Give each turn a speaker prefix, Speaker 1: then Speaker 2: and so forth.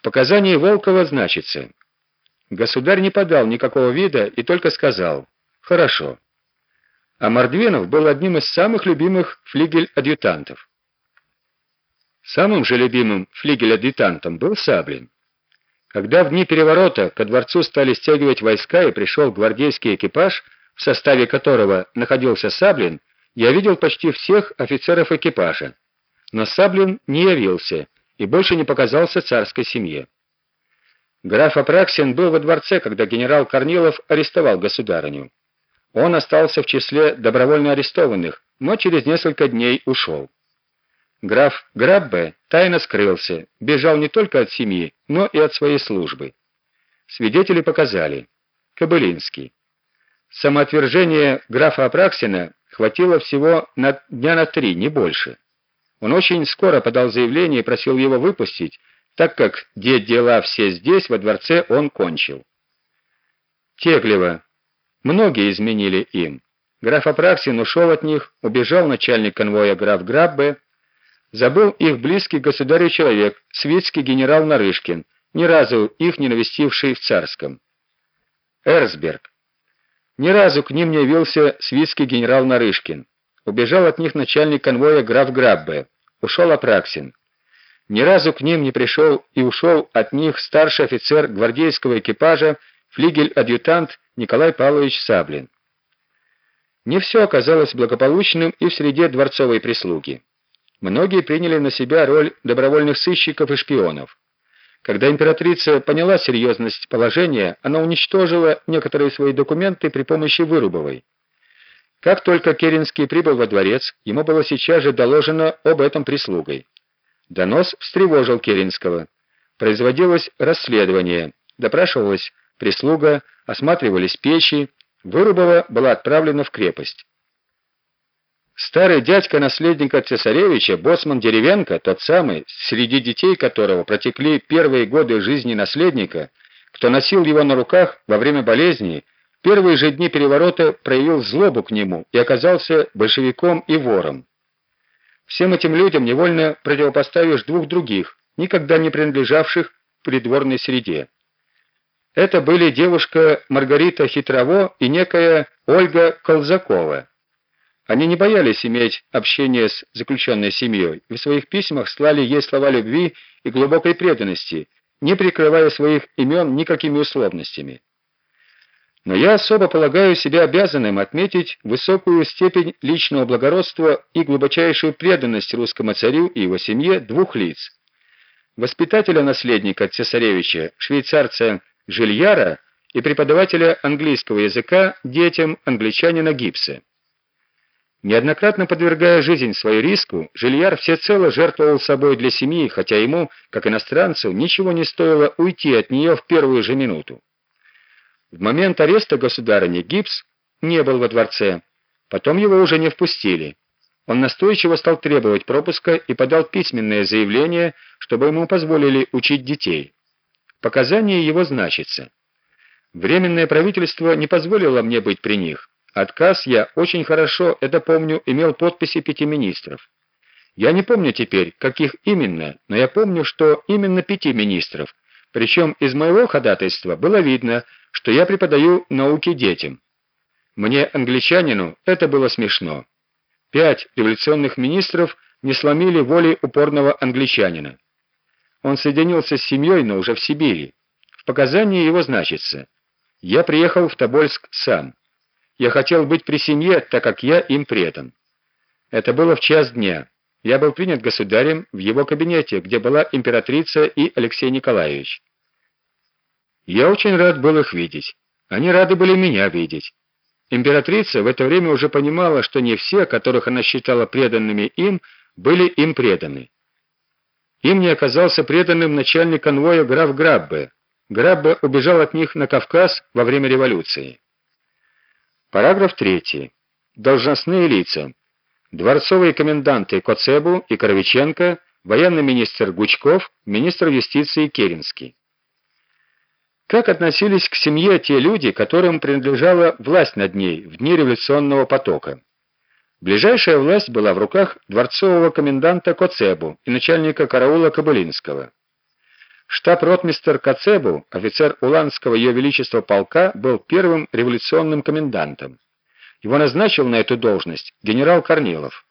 Speaker 1: В показании Волкова значится: Государь не подал никакого вида и только сказал: "Хорошо". А Мордвинов был одним из самых любимых флигель-адъютантов. Самым же любимым флигель-адъютантом был Саблин. Когда в дни переворота ко дворцу стали стягивать войска и пришел гвардейский экипаж, в составе которого находился Саблин, я видел почти всех офицеров экипажа. Но Саблин не явился и больше не показался царской семье. Граф Апраксин был во дворце, когда генерал Корнилов арестовал государыню. Он остался в числе добровольно арестованных, но через несколько дней ушел. Граф Граббе тайно скрылся, бежал не только от семьи, но и от своей службы. Свидетели показали. Кобылинский. Самоотвержение графа Апраксина хватило всего на дня на три, не больше. Он очень скоро подал заявление и просил его выпустить, так как где дела все здесь, во дворце, он кончил. Теглева. Многие изменили им. Граф Апраксин ушел от них, убежал начальник конвоя граф Граббе, забыл их близкий государю человек, светский генерал Нарышкин, ни разу их не навестивший в Царском. Эрсберг. Ни разу к ним не явился светский генерал Нарышкин. Убежал от них начальник конвоя граф Граббе. Ушел Апраксин. Ни разу к ним не пришел и ушел от них старший офицер гвардейского экипажа, флигель-адъютант Николай Павлович Саблин. Не все оказалось благополучным и в среде дворцовой прислуги. Многие приняли на себя роль добровольных сыщиков и шпионов. Когда императрица поняла серьезность положения, она уничтожила некоторые свои документы при помощи Вырубовой. Как только Керенский прибыл во дворец, ему было сейчас же доложено об этом прислугой. Донос встревожил Керенского. Производилось расследование, допрашивалась прислуга, осматривались печи, Вырубова была отправлена в крепость. Старый дядька наследника цесаревича, боцман Деревенко, тот самый, среди детей которого протекли первые годы жизни наследника, кто носил его на руках во время болезни, первые же дни переворота проявил злобу к нему и оказался большевиком и вором. Всем этим людям невольно противопоставишь двух других, никогда не принадлежавших придворной среде. Это были девушка Маргарита Хитрово и некая Ольга Колзакова. Они не боялись иметь общение с заключенной семьей и в своих письмах слали ей слова любви и глубокой преданности, не прикрывая своих имен никакими условностями. Но я особо полагаю себя обязанным отметить высокую степень личного благородства и глубочайшую преданность русскому царю и его семье двух лиц. Воспитателя-наследника цесаревича, швейцарца Жильяра и преподавателя английского языка детям англичанина Гибса. Неоднократно подвергая жизнь свою риску, Жильяр всецело жертвовал собой для семьи, хотя ему, как иностранцу, ничего не стоило уйти от нее в первую же минуту. В момент ареста государыни Гипс не был во дворце. Потом его уже не впустили. Он настойчиво стал требовать пропуска и подал письменное заявление, чтобы ему позволили учить детей. Показания его значится. Временное правительство не позволило мне быть при них. Отказ я очень хорошо, это помню, имел подписи пяти министров. Я не помню теперь, каких именно, но я помню, что именно пяти министров. Причем из моего ходатайства было видно, что я преподаю науки детям. Мне, англичанину, это было смешно. Пять революционных министров не сломили воли упорного англичанина. Он соединился с семьей, но уже в Сибири. В показании его значится: "Я приехал в Тобольск сам. Я хотел быть при семье, так как я им предан". Это было в час дня. Я был принят государем в его кабинете, где была императрица и Алексей Николаевич. Я очень рад был их видеть. Они рады были меня видеть. Императрица в это время уже понимала, что не все, которых она считала преданными им, были им преданы. Им не оказался преданным начальник конвоя граф Граббе. Граббе убежал от них на Кавказ во время революции. Параграф 3. Должностные лица. Дворцовые коменданты Коцебу и Коровиченко, военный министр Гучков, министр юстиции Керенский. Как относились к семье те люди, которым принадлежала власть над ней в дни революционного потока? Ближайшая власть была в руках дворцового коменданта Коцебу и начальника караула Кобылинского. Штаб-ротмистер Кацебу, офицер Уланского Ее Величества полка, был первым революционным комендантом. Его назначил на эту должность генерал Корнилов.